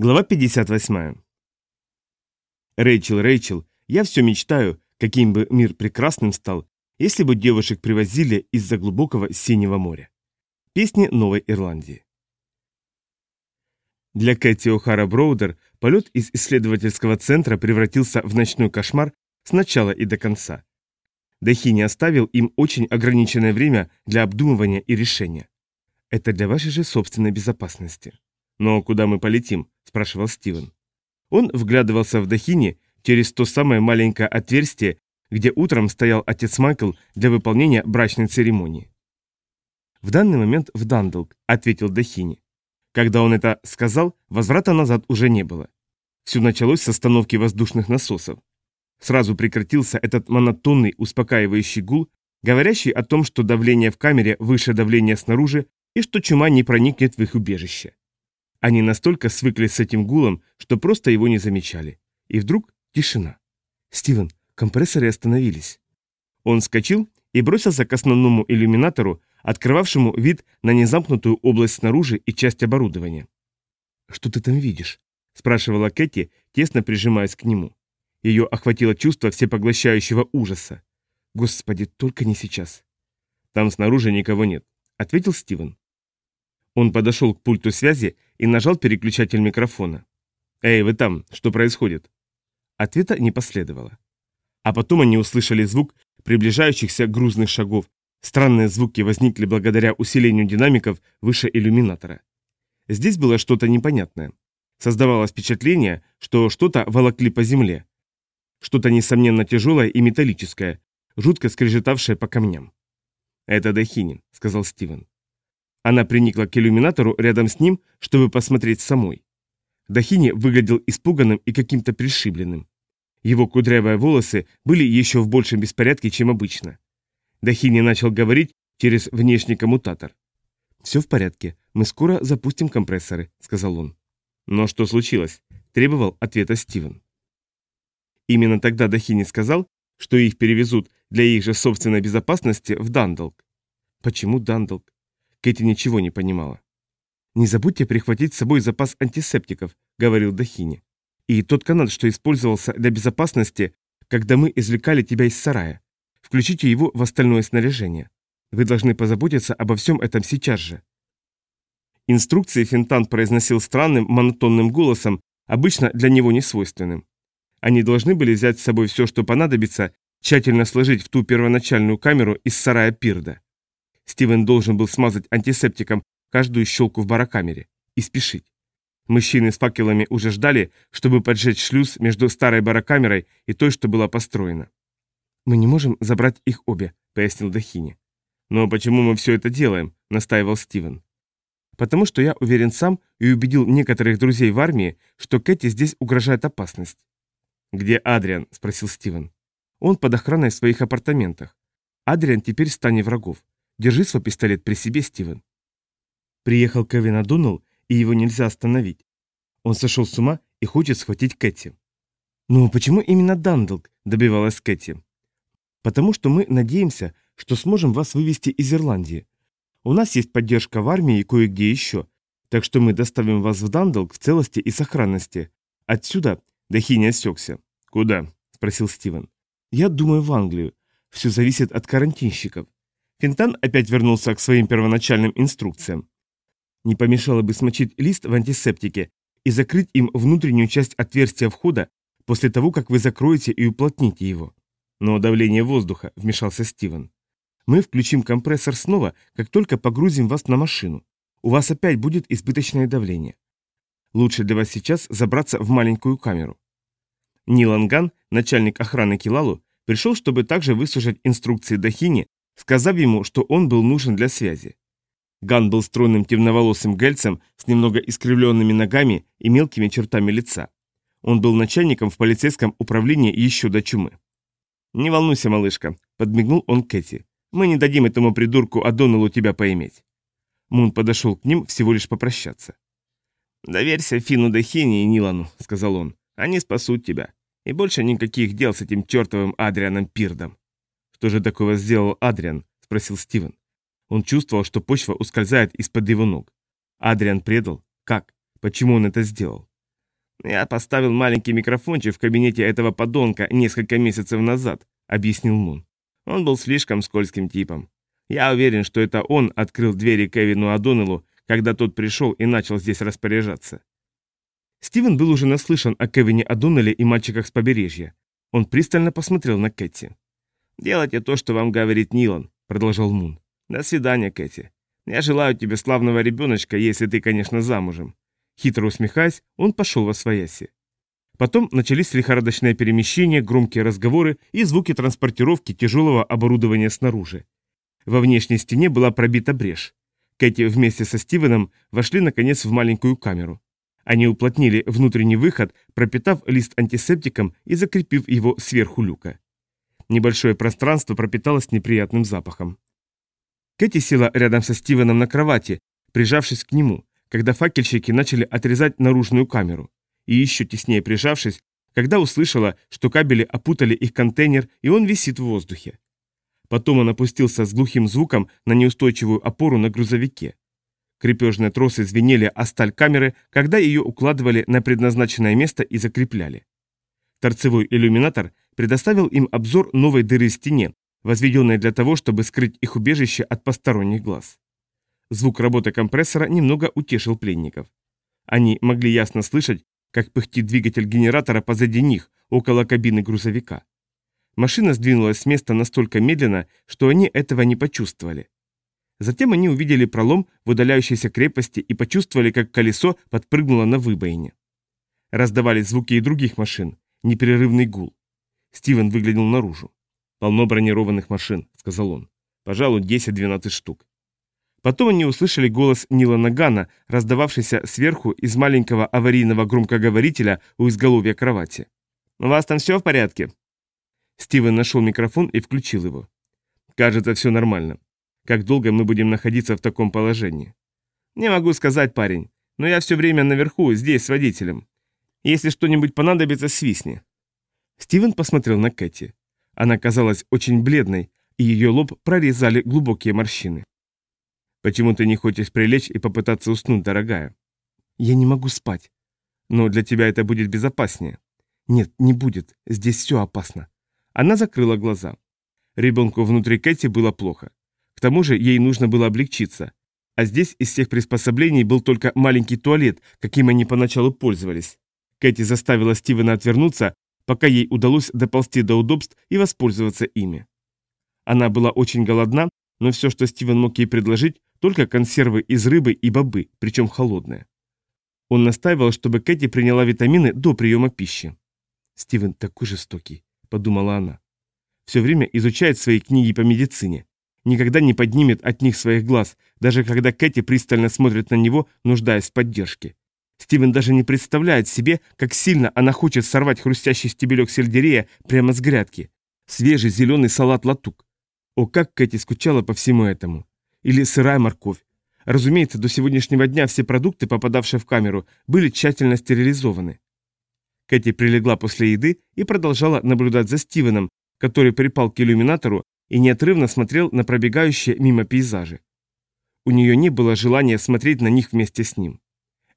Глава 58. Рэйчел, Рэйчел, я все мечтаю, каким бы мир прекрасным стал, если бы девушек привозили из-за глубокого синего моря. Песни Новой Ирландии. Для Кэти О'Хара Броудер полет из исследовательского центра превратился в ночной кошмар с начала и до конца. Дахини оставил им очень ограниченное время для обдумывания и решения. Это для вашей же собственной безопасности. Но куда мы полетим? спрашивал Стивен. Он вглядывался в Дахини через то самое маленькое отверстие, где утром стоял отец Майкл для выполнения брачной церемонии. «В данный момент в Дандалк», — ответил Дахини. Когда он это сказал, возврата назад уже не было. Все началось с остановки воздушных насосов. Сразу прекратился этот монотонный, успокаивающий гул, говорящий о том, что давление в камере выше давления снаружи и что чума не проникнет в их убежище. Они настолько свыклись с этим гулом, что просто его не замечали. И вдруг тишина. «Стивен, компрессоры остановились». Он вскочил и бросился к основному иллюминатору, открывавшему вид на незамкнутую область снаружи и часть оборудования. «Что ты там видишь?» – спрашивала Кэти, тесно прижимаясь к нему. Ее охватило чувство всепоглощающего ужаса. «Господи, только не сейчас». «Там снаружи никого нет», – ответил Стивен. Он подошел к пульту связи и нажал переключатель микрофона. «Эй, вы там, что происходит?» Ответа не последовало. А потом они услышали звук приближающихся грузных шагов. Странные звуки возникли благодаря усилению динамиков выше иллюминатора. Здесь было что-то непонятное. Создавалось впечатление, что что-то волокли по земле. Что-то, несомненно, тяжелое и металлическое, жутко скрежетавшее по камням. «Это Дахини», — сказал Стивен. Она приникла к иллюминатору рядом с ним, чтобы посмотреть самой. Дахини выглядел испуганным и каким-то пришибленным. Его кудрявые волосы были еще в большем беспорядке, чем обычно. Дахини начал говорить через внешний коммутатор. «Все в порядке, мы скоро запустим компрессоры», — сказал он. «Но что случилось?» — требовал ответа Стивен. Именно тогда Дахини сказал, что их перевезут для их же собственной безопасности в Дандалк. Почему Дандалк? Кэти ничего не понимала. «Не забудьте прихватить с собой запас антисептиков», — говорил Дахини. «И тот канат, что использовался для безопасности, когда мы извлекали тебя из сарая. Включите его в остальное снаряжение. Вы должны позаботиться обо всем этом сейчас же». Инструкции Финтан произносил странным, монотонным голосом, обычно для него не свойственным. Они должны были взять с собой все, что понадобится, тщательно сложить в ту первоначальную камеру из сарая Пирда. Стивен должен был смазать антисептиком каждую щелку в барокамере и спешить. Мужчины с факелами уже ждали, чтобы поджечь шлюз между старой барокамерой и той, что была построена. «Мы не можем забрать их обе», — пояснил Дахини. «Но почему мы все это делаем?» — настаивал Стивен. «Потому что я уверен сам и убедил некоторых друзей в армии, что Кэти здесь угрожает опасность». «Где Адриан?» — спросил Стивен. «Он под охраной в своих апартаментах. Адриан теперь в стане врагов. Держи свой пистолет при себе, Стивен. Приехал Кевин Адоннелл, и его нельзя остановить. Он сошел с ума и хочет схватить Кэти. «Ну, почему именно Дандалк?» – добивалась Кэти. «Потому что мы надеемся, что сможем вас вывести из Ирландии. У нас есть поддержка в армии и кое-где еще, так что мы доставим вас в Дандалк в целости и сохранности. Отсюда...» – Дахи не осекся. «Куда?» – спросил Стивен. «Я думаю, в Англию. Все зависит от карантинщиков. Финтан опять вернулся к своим первоначальным инструкциям. Не помешало бы смочить лист в антисептике и закрыть им внутреннюю часть отверстия входа после того, как вы закроете и уплотните его. Но давление воздуха, вмешался Стивен. Мы включим компрессор снова, как только погрузим вас на машину. У вас опять будет избыточное давление. Лучше для вас сейчас забраться в маленькую камеру. Ниланган, начальник охраны Килалу, пришел, чтобы также выслушать инструкции Дахини сказав ему, что он был нужен для связи. Ган был стройным темноволосым гельцем с немного искривленными ногами и мелкими чертами лица. Он был начальником в полицейском управлении еще до чумы. «Не волнуйся, малышка», — подмигнул он Кэти. «Мы не дадим этому придурку Адоналу тебя поиметь». Мун подошел к ним всего лишь попрощаться. «Доверься Фину Дехини и Нилану», — сказал он. «Они спасут тебя. И больше никаких дел с этим чертовым Адрианом Пирдом». «Что же такого сделал Адриан?» – спросил Стивен. Он чувствовал, что почва ускользает из-под его ног. Адриан предал? Как? Почему он это сделал? «Я поставил маленький микрофончик в кабинете этого подонка несколько месяцев назад», — объяснил Мун. «Он был слишком скользким типом. Я уверен, что это он открыл двери Кевину Адонеллу, когда тот пришел и начал здесь распоряжаться». Стивен был уже наслышан о Кевине Адоннелле и мальчиках с побережья. Он пристально посмотрел на Кэти. «Делайте то, что вам говорит Нилан», — продолжал Мун. «До свидания, Кэти. Я желаю тебе славного ребеночка, если ты, конечно, замужем. Хитро усмехаясь, он пошел во свояси. Потом начались лихорадочные перемещения, громкие разговоры и звуки транспортировки тяжелого оборудования снаружи. Во внешней стене была пробита брешь. Кэти вместе со Стивеном вошли наконец в маленькую камеру. Они уплотнили внутренний выход, пропитав лист антисептиком и закрепив его сверху люка. Небольшое пространство пропиталось неприятным запахом. Кэти села рядом со Стивеном на кровати, прижавшись к нему, когда факельщики начали отрезать наружную камеру, и еще теснее прижавшись, когда услышала, что кабели опутали их контейнер, и он висит в воздухе. Потом он опустился с глухим звуком на неустойчивую опору на грузовике. Крепежные тросы звенели о сталь камеры, когда ее укладывали на предназначенное место и закрепляли. Торцевой иллюминатор предоставил им обзор новой дыры в стене, возведенной для того, чтобы скрыть их убежище от посторонних глаз. Звук работы компрессора немного утешил пленников. Они могли ясно слышать, как пыхтит двигатель генератора позади них, около кабины грузовика. Машина сдвинулась с места настолько медленно, что они этого не почувствовали. Затем они увидели пролом в удаляющейся крепости и почувствовали, как колесо подпрыгнуло на выбоине. Раздавались звуки и других машин, непрерывный гул. Стивен выглянул наружу. «Полно бронированных машин», — сказал он. «Пожалуй, 10-12 штук. Потом они услышали голос Нила Нагана, раздававшийся сверху из маленького аварийного громкоговорителя у изголовья кровати. «У вас там все в порядке?» Стивен нашел микрофон и включил его. «Кажется, все нормально. Как долго мы будем находиться в таком положении?» «Не могу сказать, парень, но я все время наверху, здесь, с водителем. Если что-нибудь понадобится, свистни». Стивен посмотрел на Кэти. Она казалась очень бледной, и ее лоб прорезали глубокие морщины. Почему ты не хочешь прилечь и попытаться уснуть, дорогая? Я не могу спать. Но для тебя это будет безопаснее. Нет, не будет. Здесь все опасно. Она закрыла глаза. Ребенку внутри Кэти было плохо. К тому же ей нужно было облегчиться. А здесь из всех приспособлений был только маленький туалет, каким они поначалу пользовались. Кэти заставила Стивена отвернуться, пока ей удалось доползти до удобств и воспользоваться ими. Она была очень голодна, но все, что Стивен мог ей предложить, только консервы из рыбы и бобы, причем холодные. Он настаивал, чтобы Кэти приняла витамины до приема пищи. «Стивен такой жестокий», — подумала она. «Все время изучает свои книги по медицине. Никогда не поднимет от них своих глаз, даже когда Кэти пристально смотрит на него, нуждаясь в поддержке. Стивен даже не представляет себе, как сильно она хочет сорвать хрустящий стебелек сельдерея прямо с грядки. Свежий зеленый салат латук. О, как Кэти скучала по всему этому. Или сырая морковь. Разумеется, до сегодняшнего дня все продукты, попадавшие в камеру, были тщательно стерилизованы. Кэти прилегла после еды и продолжала наблюдать за Стивеном, который припал к иллюминатору и неотрывно смотрел на пробегающие мимо пейзажи. У нее не было желания смотреть на них вместе с ним.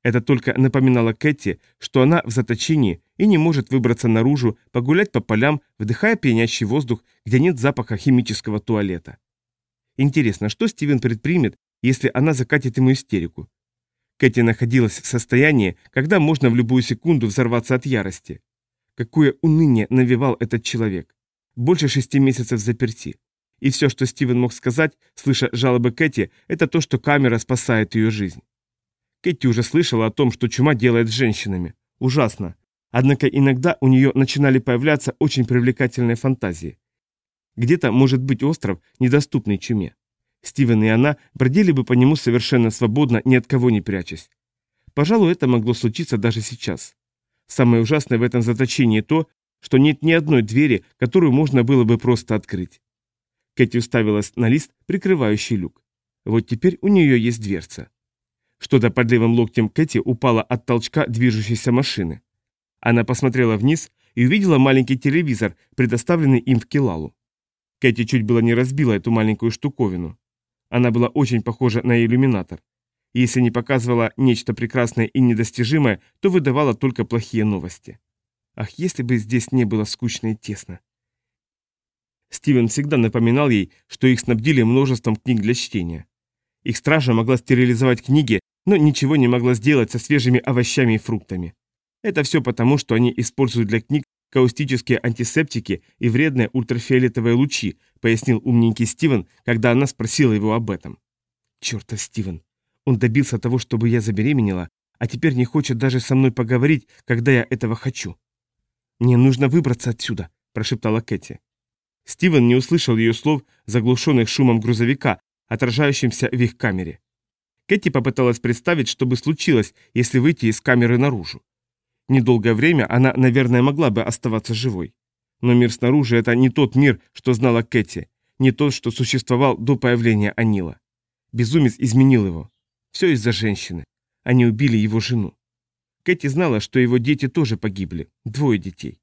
Это только напоминало Кэти, что она в заточении и не может выбраться наружу, погулять по полям, вдыхая пьянящий воздух, где нет запаха химического туалета. Интересно, что Стивен предпримет, если она закатит ему истерику? Кэти находилась в состоянии, когда можно в любую секунду взорваться от ярости. Какое уныние навевал этот человек. Больше шести месяцев заперти. И все, что Стивен мог сказать, слыша жалобы Кэти, это то, что камера спасает ее жизнь. Кэти уже слышала о том, что чума делает с женщинами. Ужасно. Однако иногда у нее начинали появляться очень привлекательные фантазии. Где-то может быть остров, недоступный чуме. Стивен и она бродили бы по нему совершенно свободно, ни от кого не прячась. Пожалуй, это могло случиться даже сейчас. Самое ужасное в этом заточении то, что нет ни одной двери, которую можно было бы просто открыть. Кэти уставилась на лист, прикрывающий люк. Вот теперь у нее есть дверца. Что-то под левым локтем Кэти упало от толчка движущейся машины. Она посмотрела вниз и увидела маленький телевизор, предоставленный им в Килалу. Кэти чуть было не разбила эту маленькую штуковину. Она была очень похожа на иллюминатор. если не показывала нечто прекрасное и недостижимое, то выдавала только плохие новости. Ах, если бы здесь не было скучно и тесно. Стивен всегда напоминал ей, что их снабдили множеством книг для чтения. Их стража могла стерилизовать книги, но ничего не могла сделать со свежими овощами и фруктами. Это все потому, что они используют для книг каустические антисептики и вредные ультрафиолетовые лучи, пояснил умненький Стивен, когда она спросила его об этом. Чёрта Стивен. Он добился того, чтобы я забеременела, а теперь не хочет даже со мной поговорить, когда я этого хочу. «Мне нужно выбраться отсюда», – прошептала Кэти. Стивен не услышал ее слов, заглушенных шумом грузовика, отражающимся в их камере. Кэти попыталась представить, что бы случилось, если выйти из камеры наружу. Недолгое время она, наверное, могла бы оставаться живой. Но мир снаружи – это не тот мир, что знала Кэти, не тот, что существовал до появления Анила. Безумец изменил его. Все из-за женщины. Они убили его жену. Кэти знала, что его дети тоже погибли, двое детей.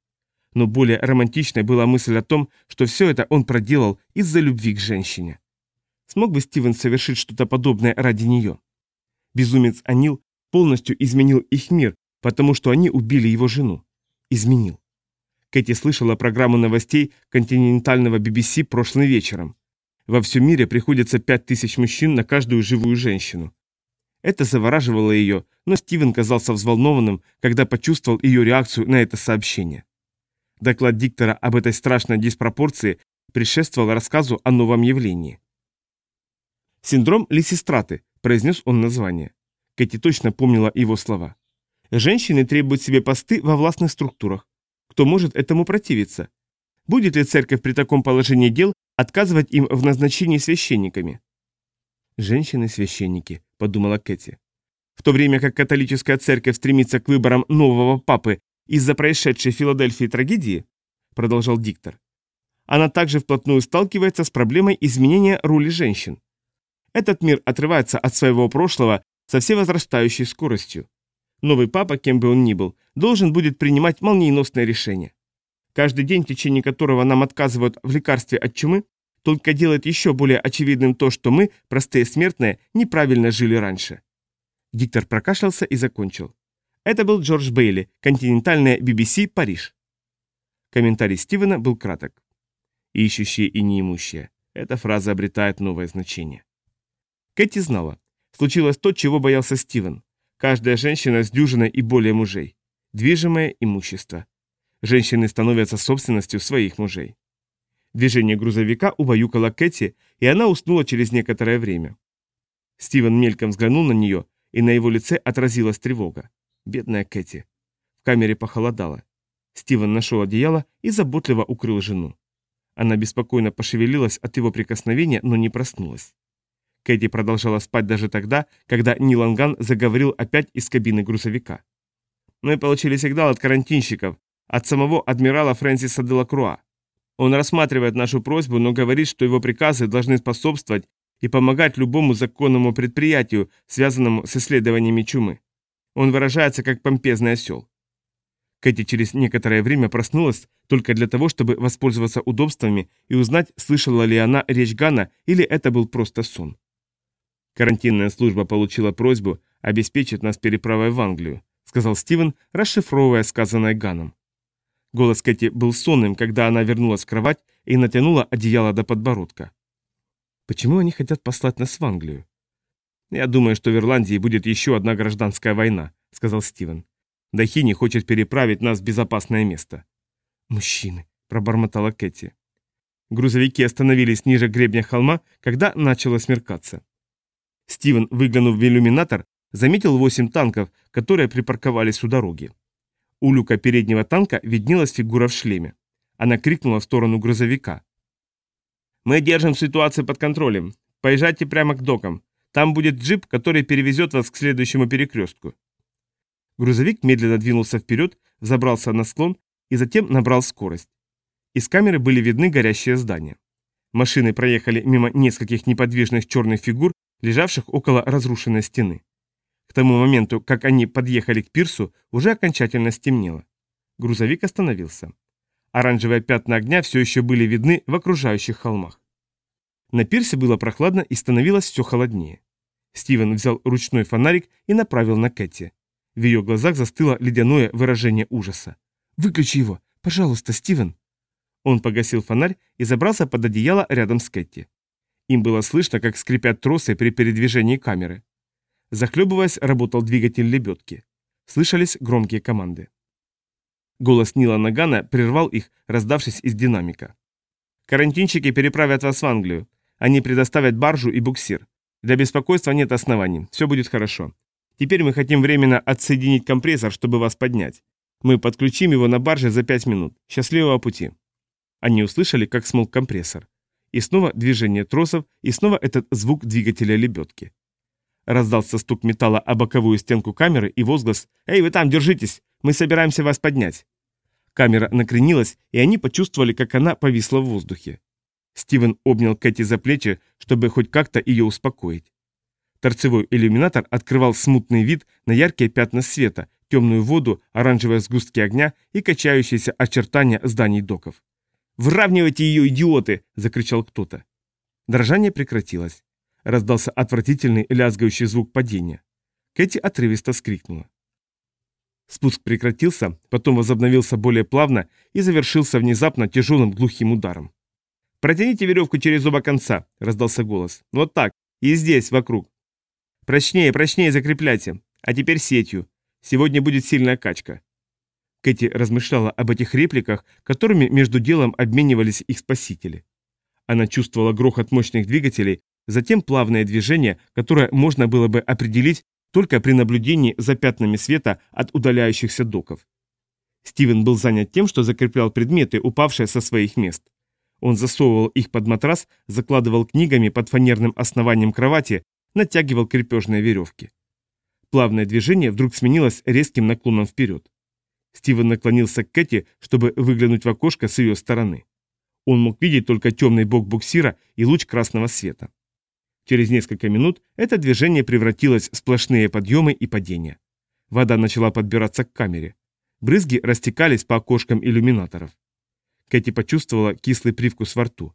Но более романтичной была мысль о том, что все это он проделал из-за любви к женщине. Смог бы Стивен совершить что-то подобное ради нее? Безумец Анил полностью изменил их мир, потому что они убили его жену. Изменил. Кэти слышала программу новостей континентального BBC прошлым вечером. Во всем мире приходится пять тысяч мужчин на каждую живую женщину. Это завораживало ее, но Стивен казался взволнованным, когда почувствовал ее реакцию на это сообщение. Доклад диктора об этой страшной диспропорции предшествовал рассказу о новом явлении. «Синдром Лисистраты», – произнес он название. Кэти точно помнила его слова. «Женщины требуют себе посты во властных структурах. Кто может этому противиться? Будет ли церковь при таком положении дел отказывать им в назначении священниками?» «Женщины-священники», – подумала Кэти. В то время как католическая церковь стремится к выборам нового папы из-за происшедшей в Филадельфии трагедии, продолжал диктор, она также вплотную сталкивается с проблемой изменения роли женщин. Этот мир отрывается от своего прошлого со всевозрастающей скоростью. Новый папа, кем бы он ни был, должен будет принимать молниеносное решение. Каждый день, в течение которого нам отказывают в лекарстве от чумы, только делает еще более очевидным то, что мы, простые смертные, неправильно жили раньше. Диктор прокашлялся и закончил. Это был Джордж Бейли, континентальная BBC, Париж. Комментарий Стивена был краток. Ищущие и неимущие. Эта фраза обретает новое значение. Кэти знала. Случилось то, чего боялся Стивен. Каждая женщина с дюжиной и более мужей. Движимое имущество. Женщины становятся собственностью своих мужей. Движение грузовика убаюкало Кэти, и она уснула через некоторое время. Стивен мельком взглянул на нее, и на его лице отразилась тревога. Бедная Кэти. В камере похолодало. Стивен нашел одеяло и заботливо укрыл жену. Она беспокойно пошевелилась от его прикосновения, но не проснулась. Кэти продолжала спать даже тогда, когда Ниланган заговорил опять из кабины грузовика. Мы получили сигнал от карантинщиков, от самого адмирала Фрэнсиса Делакруа. Он рассматривает нашу просьбу, но говорит, что его приказы должны способствовать и помогать любому законному предприятию, связанному с исследованиями чумы. Он выражается как помпезный осел. Кэти через некоторое время проснулась только для того, чтобы воспользоваться удобствами и узнать, слышала ли она речь Гана или это был просто сон. Карантинная служба получила просьбу обеспечить нас переправой в Англию, сказал Стивен, расшифровывая сказанное Ганом. Голос Кэти был сонным, когда она вернулась в кровать и натянула одеяло до подбородка. Почему они хотят послать нас в Англию? Я думаю, что в Ирландии будет еще одна гражданская война, сказал Стивен. Дахини хочет переправить нас в безопасное место. Мужчины, пробормотала Кэти. Грузовики остановились ниже гребня холма, когда начало смеркаться. Стивен, выглянув в иллюминатор, заметил восемь танков, которые припарковались у дороги. У люка переднего танка виднелась фигура в шлеме. Она крикнула в сторону грузовика. «Мы держим ситуацию под контролем. Поезжайте прямо к докам. Там будет джип, который перевезет вас к следующему перекрестку». Грузовик медленно двинулся вперед, забрался на склон и затем набрал скорость. Из камеры были видны горящие здания. Машины проехали мимо нескольких неподвижных черных фигур, лежавших около разрушенной стены. К тому моменту, как они подъехали к пирсу, уже окончательно стемнело. Грузовик остановился. Оранжевые пятна огня все еще были видны в окружающих холмах. На пирсе было прохладно и становилось все холоднее. Стивен взял ручной фонарик и направил на Кэти. В ее глазах застыло ледяное выражение ужаса. «Выключи его! Пожалуйста, Стивен!» Он погасил фонарь и забрался под одеяло рядом с Кэти. Им было слышно, как скрипят тросы при передвижении камеры. Захлебываясь, работал двигатель лебедки. Слышались громкие команды. Голос Нила Нагана прервал их, раздавшись из динамика. «Карантинщики переправят вас в Англию. Они предоставят баржу и буксир. Для беспокойства нет оснований. Все будет хорошо. Теперь мы хотим временно отсоединить компрессор, чтобы вас поднять. Мы подключим его на барже за пять минут. Счастливого пути». Они услышали, как смолк компрессор. И снова движение тросов, и снова этот звук двигателя лебедки. Раздался стук металла о боковую стенку камеры и возглас «Эй, вы там, держитесь! Мы собираемся вас поднять!» Камера накренилась, и они почувствовали, как она повисла в воздухе. Стивен обнял Кэти за плечи, чтобы хоть как-то ее успокоить. Торцевой иллюминатор открывал смутный вид на яркие пятна света, темную воду, оранжевые сгустки огня и качающиеся очертания зданий доков. «Выравнивайте ее, идиоты!» – закричал кто-то. Дрожание прекратилось. Раздался отвратительный лязгающий звук падения. Кэти отрывисто вскрикнула. Спуск прекратился, потом возобновился более плавно и завершился внезапно тяжелым глухим ударом. «Протяните веревку через оба конца», – раздался голос. «Вот так. И здесь, вокруг. Прочнее, прочнее закрепляйте. А теперь сетью. Сегодня будет сильная качка. Кэти размышляла об этих репликах, которыми между делом обменивались их спасители. Она чувствовала грохот мощных двигателей, затем плавное движение, которое можно было бы определить только при наблюдении за пятнами света от удаляющихся доков. Стивен был занят тем, что закреплял предметы, упавшие со своих мест. Он засовывал их под матрас, закладывал книгами под фанерным основанием кровати, натягивал крепежные веревки. Плавное движение вдруг сменилось резким наклоном вперед. Стивен наклонился к Кэти, чтобы выглянуть в окошко с ее стороны. Он мог видеть только темный бок буксира и луч красного света. Через несколько минут это движение превратилось в сплошные подъемы и падения. Вода начала подбираться к камере. Брызги растекались по окошкам иллюминаторов. Кэти почувствовала кислый привкус во рту.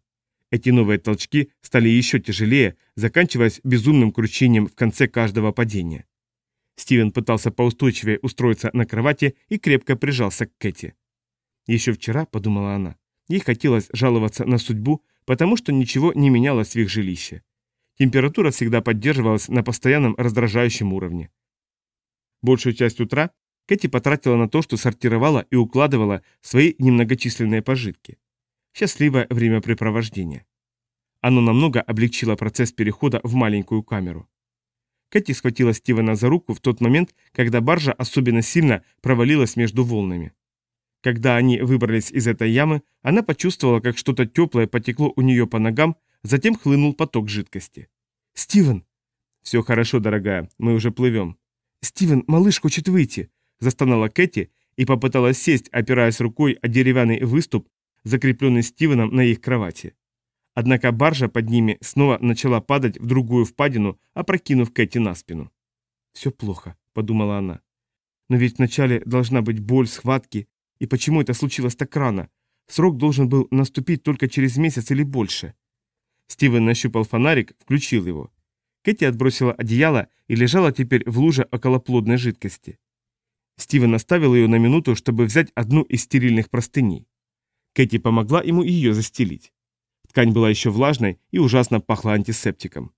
Эти новые толчки стали еще тяжелее, заканчиваясь безумным кручением в конце каждого падения. Стивен пытался поустойчивее устроиться на кровати и крепко прижался к Кэти. Еще вчера, подумала она, ей хотелось жаловаться на судьбу, потому что ничего не менялось в их жилище. Температура всегда поддерживалась на постоянном раздражающем уровне. Большую часть утра Кэти потратила на то, что сортировала и укладывала свои немногочисленные пожитки. Счастливое времяпрепровождение. Оно намного облегчило процесс перехода в маленькую камеру. Кэти схватила Стивена за руку в тот момент, когда баржа особенно сильно провалилась между волнами. Когда они выбрались из этой ямы, она почувствовала, как что-то теплое потекло у нее по ногам, затем хлынул поток жидкости. «Стивен!» «Все хорошо, дорогая, мы уже плывем». «Стивен, малыш хочет выйти!» – застонала Кэти и попыталась сесть, опираясь рукой о деревянный выступ, закрепленный Стивеном на их кровати. Однако баржа под ними снова начала падать в другую впадину, опрокинув Кэти на спину. «Все плохо», — подумала она. «Но ведь вначале должна быть боль, схватки. И почему это случилось так рано? Срок должен был наступить только через месяц или больше». Стивен нащупал фонарик, включил его. Кэти отбросила одеяло и лежала теперь в луже околоплодной жидкости. Стивен оставил ее на минуту, чтобы взять одну из стерильных простыней. Кэти помогла ему ее застелить. Ткань была еще влажной и ужасно пахла антисептиком.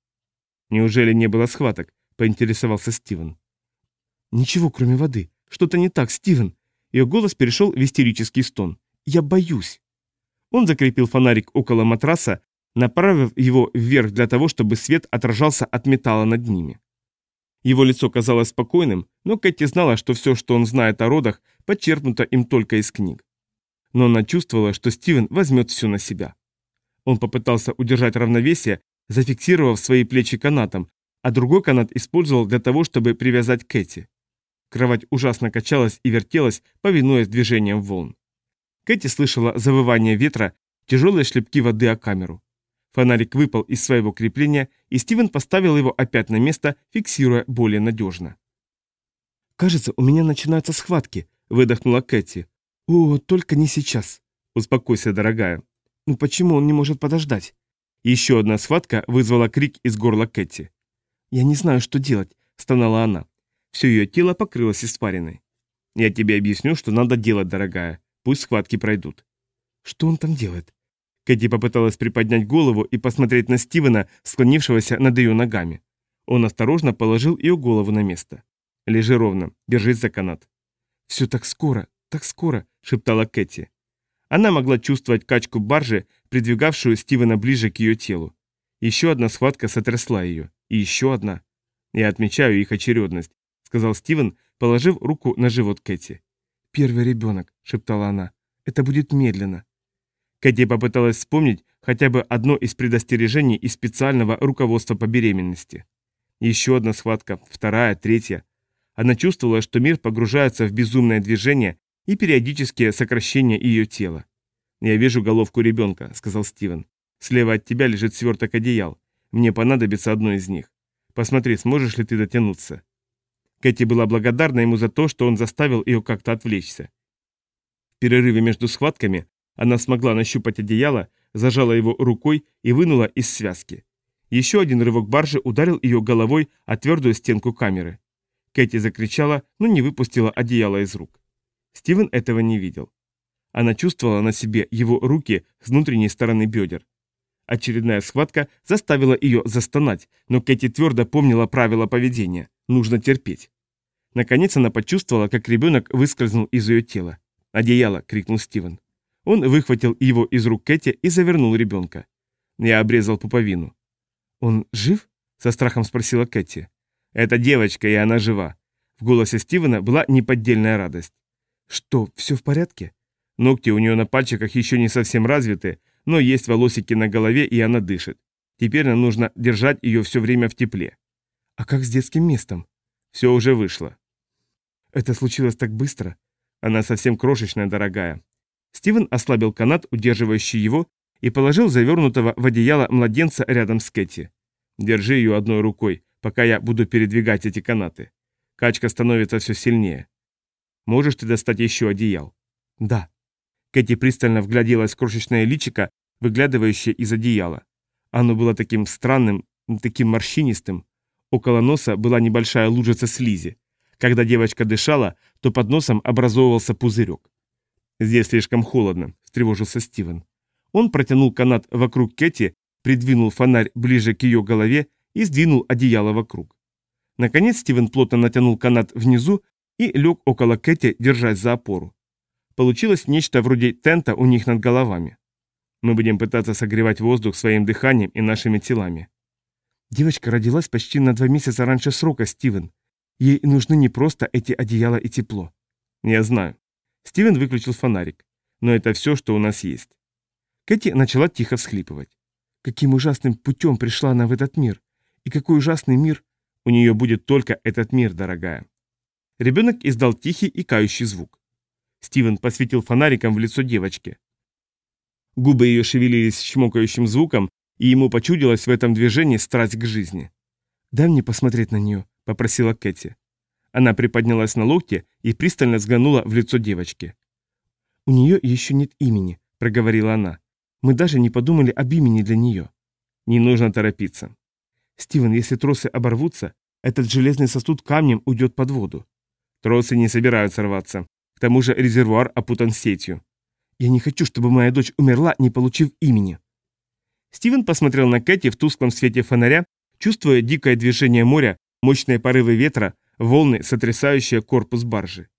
«Неужели не было схваток?» – поинтересовался Стивен. «Ничего, кроме воды. Что-то не так, Стивен». Ее голос перешел в истерический стон. «Я боюсь». Он закрепил фонарик около матраса, направив его вверх для того, чтобы свет отражался от металла над ними. Его лицо казалось спокойным, но Кэти знала, что все, что он знает о родах, подчеркнуто им только из книг. Но она чувствовала, что Стивен возьмет все на себя. Он попытался удержать равновесие, зафиксировав свои плечи канатом, а другой канат использовал для того, чтобы привязать Кэти. Кровать ужасно качалась и вертелась, повинуясь движениям волн. Кэти слышала завывание ветра, тяжелые шлепки воды о камеру. Фонарик выпал из своего крепления, и Стивен поставил его опять на место, фиксируя более надежно. «Кажется, у меня начинаются схватки», — выдохнула Кэти. «О, только не сейчас». «Успокойся, дорогая. Ну почему он не может подождать? Еще одна схватка вызвала крик из горла Кэти. «Я не знаю, что делать», — стонала она. Все ее тело покрылось испариной. «Я тебе объясню, что надо делать, дорогая. Пусть схватки пройдут». «Что он там делает?» Кэти попыталась приподнять голову и посмотреть на Стивена, склонившегося над ее ногами. Он осторожно положил ее голову на место. «Лежи ровно, держись за канат». «Все так скоро, так скоро», — шептала Кэти. Она могла чувствовать качку баржи, придвигавшую Стивена ближе к ее телу. Еще одна схватка сотрясла ее. И еще одна. «Я отмечаю их очередность», — сказал Стивен, положив руку на живот Кэти. «Первый ребенок», — шептала она. «Это будет медленно». Кэти попыталась вспомнить хотя бы одно из предостережений из специального руководства по беременности. Еще одна схватка, вторая, третья. Она чувствовала, что мир погружается в безумное движение и периодические сокращения ее тела. «Я вижу головку ребенка», — сказал Стивен. «Слева от тебя лежит сверток одеял. Мне понадобится одно из них. Посмотри, сможешь ли ты дотянуться». Кэти была благодарна ему за то, что он заставил ее как-то отвлечься. В перерыве между схватками она смогла нащупать одеяло, зажала его рукой и вынула из связки. Еще один рывок баржи ударил ее головой о твердую стенку камеры. Кэти закричала, но не выпустила одеяло из рук. Стивен этого не видел. Она чувствовала на себе его руки с внутренней стороны бедер. Очередная схватка заставила ее застонать, но Кэти твердо помнила правила поведения. Нужно терпеть. Наконец она почувствовала, как ребенок выскользнул из ее тела. «Одеяло!» — крикнул Стивен. Он выхватил его из рук Кэти и завернул ребенка. Я обрезал пуповину. «Он жив?» — со страхом спросила Кэти. «Это девочка, и она жива». В голосе Стивена была неподдельная радость. «Что, все в порядке?» Ногти у нее на пальчиках еще не совсем развиты, но есть волосики на голове, и она дышит. Теперь нам нужно держать ее все время в тепле. А как с детским местом? Все уже вышло. Это случилось так быстро. Она совсем крошечная, дорогая. Стивен ослабил канат, удерживающий его, и положил завернутого в одеяло младенца рядом с Кэти. Держи ее одной рукой, пока я буду передвигать эти канаты. Качка становится все сильнее. Можешь ты достать еще одеял? Да. Кэти пристально вгляделась в крошечное личико, выглядывающее из одеяла. Оно было таким странным, таким морщинистым. Около носа была небольшая лужица слизи. Когда девочка дышала, то под носом образовывался пузырек. «Здесь слишком холодно», — встревожился Стивен. Он протянул канат вокруг Кэти, придвинул фонарь ближе к ее голове и сдвинул одеяло вокруг. Наконец Стивен плотно натянул канат внизу и лег около Кэти, держась за опору. Получилось нечто вроде тента у них над головами. Мы будем пытаться согревать воздух своим дыханием и нашими телами. Девочка родилась почти на два месяца раньше срока, Стивен. Ей нужны не просто эти одеяла и тепло. Я знаю. Стивен выключил фонарик. Но это все, что у нас есть. Кэти начала тихо всхлипывать. Каким ужасным путем пришла она в этот мир? И какой ужасный мир? У нее будет только этот мир, дорогая. Ребенок издал тихий и кающий звук. Стивен посветил фонариком в лицо девочки. Губы ее шевелились чмокающим звуком, и ему почудилась в этом движении страсть к жизни. «Дай мне посмотреть на нее», — попросила Кэти. Она приподнялась на локте и пристально взглянула в лицо девочки. «У нее еще нет имени», — проговорила она. «Мы даже не подумали об имени для нее». «Не нужно торопиться». «Стивен, если тросы оборвутся, этот железный сосуд камнем уйдет под воду». «Тросы не собираются рваться. К тому же резервуар опутан сетью. Я не хочу, чтобы моя дочь умерла, не получив имени. Стивен посмотрел на Кэти в тусклом свете фонаря, чувствуя дикое движение моря, мощные порывы ветра, волны, сотрясающие корпус баржи.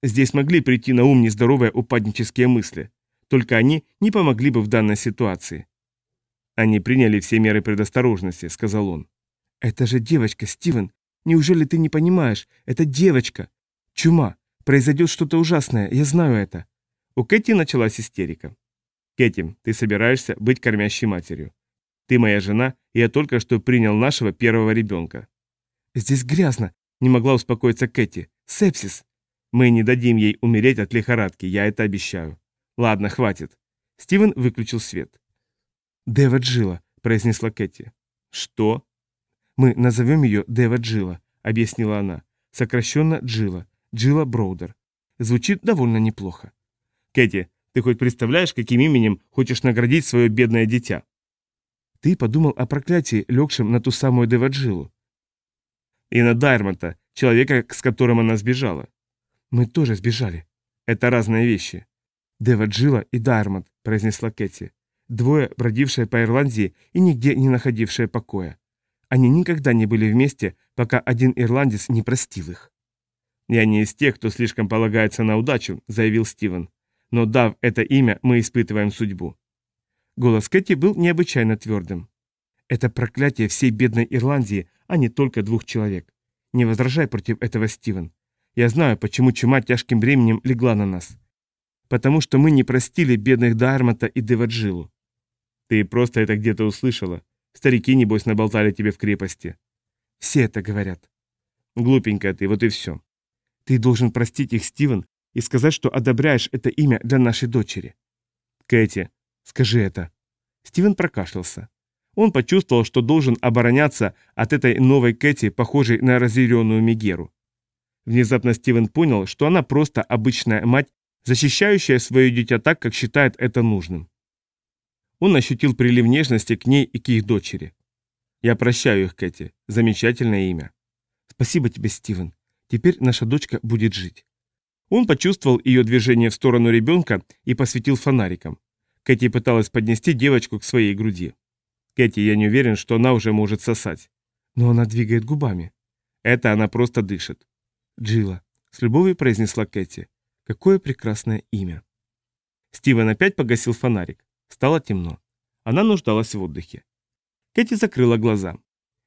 Здесь могли прийти на ум нездоровые упаднические мысли. Только они не помогли бы в данной ситуации. «Они приняли все меры предосторожности», — сказал он. «Это же девочка, Стивен. Неужели ты не понимаешь? Это девочка. Чума. Произойдет что-то ужасное, я знаю это. У Кэти началась истерика. «Кэти, ты собираешься быть кормящей матерью. Ты моя жена, и я только что принял нашего первого ребенка». «Здесь грязно», — не могла успокоиться Кэти. «Сепсис». «Мы не дадим ей умереть от лихорадки, я это обещаю». «Ладно, хватит». Стивен выключил свет. «Дева Джилла», — произнесла Кэти. «Что?» «Мы назовем ее Дева Джилла», — объяснила она. «Сокращенно Джилла. Джилла Броудер. Звучит довольно неплохо. Кэти, ты хоть представляешь, каким именем хочешь наградить свое бедное дитя? Ты подумал о проклятии, легшем на ту самую Деваджилу. И на Дайрмонта, человека, с которым она сбежала. Мы тоже сбежали. Это разные вещи. Дева Джилла и Дайрмонт, произнесла Кэти. Двое, бродившие по Ирландии и нигде не находившие покоя. Они никогда не были вместе, пока один ирландец не простил их. «Я не из тех, кто слишком полагается на удачу», — заявил Стивен. «Но дав это имя, мы испытываем судьбу». Голос Кэти был необычайно твердым. «Это проклятие всей бедной Ирландии, а не только двух человек. Не возражай против этого, Стивен. Я знаю, почему чума тяжким бременем легла на нас. Потому что мы не простили бедных Дармата и Деваджилу. Ты просто это где-то услышала. Старики, небось, наболтали тебе в крепости. Все это говорят. Глупенькая ты, вот и все. Ты должен простить их, Стивен, и сказать, что одобряешь это имя для нашей дочери. Кэти, скажи это. Стивен прокашлялся. Он почувствовал, что должен обороняться от этой новой Кэти, похожей на разъяренную Мегеру. Внезапно Стивен понял, что она просто обычная мать, защищающая свое дитя так, как считает это нужным. Он ощутил прилив нежности к ней и к их дочери. «Я прощаю их, Кэти. Замечательное имя». «Спасибо тебе, Стивен. Теперь наша дочка будет жить». Он почувствовал ее движение в сторону ребенка и посветил фонариком. Кэти пыталась поднести девочку к своей груди. «Кэти, я не уверен, что она уже может сосать». «Но она двигает губами». «Это она просто дышит». «Джилла», — с любовью произнесла Кэти. «Какое прекрасное имя». Стивен опять погасил фонарик. Стало темно. Она нуждалась в отдыхе. Кэти закрыла глаза.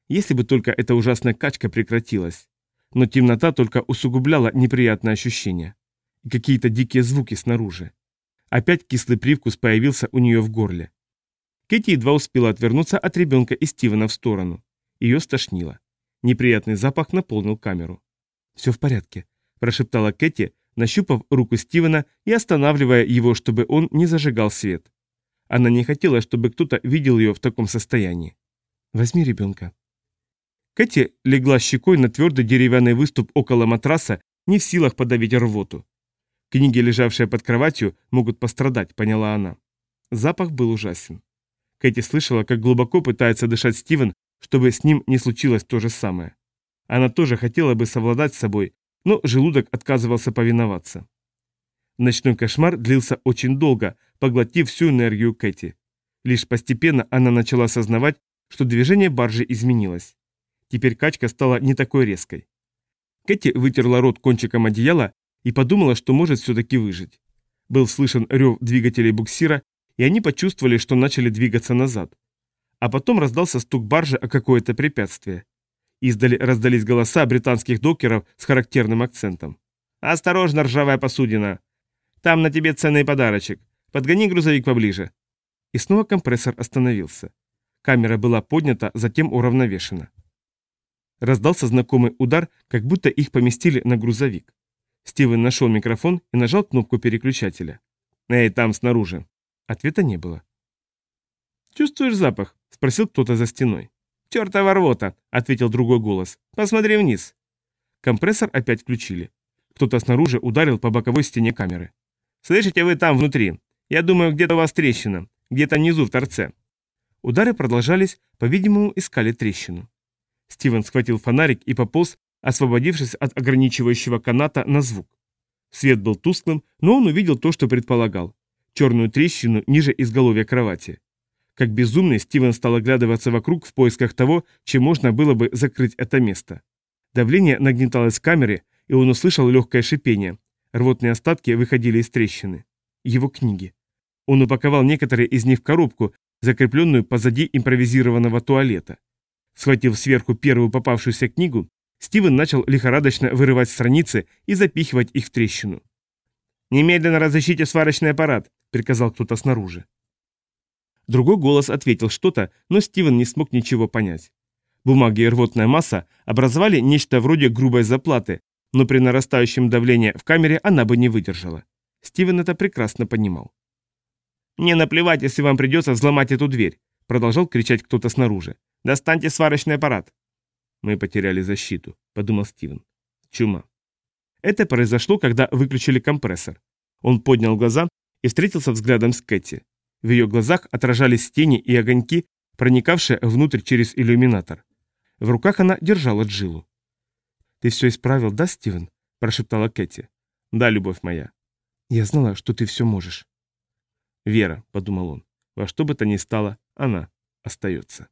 Если бы только эта ужасная качка прекратилась. Но темнота только усугубляла неприятное ощущение. И какие-то дикие звуки снаружи. Опять кислый привкус появился у нее в горле. Кэти едва успела отвернуться от ребенка и Стивена в сторону. Ее стошнило. Неприятный запах наполнил камеру. «Все в порядке», – прошептала Кэти, нащупав руку Стивена и останавливая его, чтобы он не зажигал свет. Она не хотела, чтобы кто-то видел ее в таком состоянии. «Возьми ребенка». Кэти легла щекой на твердый деревянный выступ около матраса, не в силах подавить рвоту. Книги, лежавшие под кроватью, могут пострадать, поняла она. Запах был ужасен. Кэти слышала, как глубоко пытается дышать Стивен, чтобы с ним не случилось то же самое. Она тоже хотела бы совладать с собой, но желудок отказывался повиноваться. Ночной кошмар длился очень долго, поглотив всю энергию Кэти. Лишь постепенно она начала осознавать, что движение баржи изменилось. Теперь качка стала не такой резкой. Кэти вытерла рот кончиком одеяла и подумала, что может все-таки выжить. Был слышен рев двигателей буксира, и они почувствовали, что начали двигаться назад. А потом раздался стук баржи о какое-то препятствие. Издали раздались голоса британских докеров с характерным акцентом. «Осторожно, ржавая посудина! Там на тебе ценный подарочек. Подгони грузовик поближе». И снова компрессор остановился. Камера была поднята, затем уравновешена. Раздался знакомый удар, как будто их поместили на грузовик. Стивен нашел микрофон и нажал кнопку переключателя. «Эй, там, снаружи!» Ответа не было. «Чувствуешь запах?» – спросил кто-то за стеной. «Чертова рвота!» – ответил другой голос. «Посмотри вниз!» Компрессор опять включили. Кто-то снаружи ударил по боковой стене камеры. «Слышите вы там внутри? Я думаю, где-то у вас трещина. Где-то внизу в торце». Удары продолжались, по-видимому, искали трещину. Стивен схватил фонарик и пополз, освободившись от ограничивающего каната на звук. Свет был тусклым, но он увидел то, что предполагал. Черную трещину ниже изголовья кровати. Как безумный, Стивен стал оглядываться вокруг в поисках того, чем можно было бы закрыть это место. Давление нагнеталось в камере, и он услышал легкое шипение, Рвотные остатки выходили из трещины. Его книги. Он упаковал некоторые из них в коробку, закрепленную позади импровизированного туалета. Схватив сверху первую попавшуюся книгу, Стивен начал лихорадочно вырывать страницы и запихивать их в трещину. «Немедленно разыщите сварочный аппарат», — приказал кто-то снаружи. Другой голос ответил что-то, но Стивен не смог ничего понять. Бумаги и рвотная масса образовали нечто вроде грубой заплаты, но при нарастающем давлении в камере она бы не выдержала. Стивен это прекрасно понимал. «Не наплевать, если вам придется взломать эту дверь», продолжал кричать кто-то снаружи. «Достаньте сварочный аппарат». «Мы потеряли защиту», — подумал Стивен. «Чума». Это произошло, когда выключили компрессор. Он поднял глаза и встретился взглядом с Кэти. В ее глазах отражались тени и огоньки, проникавшие внутрь через иллюминатор. В руках она держала джилу. «Ты все исправил, да, Стивен?» – прошептала Кэти. «Да, любовь моя». «Я знала, что ты все можешь». «Вера», – подумал он, – «во что бы то ни стало, она остается».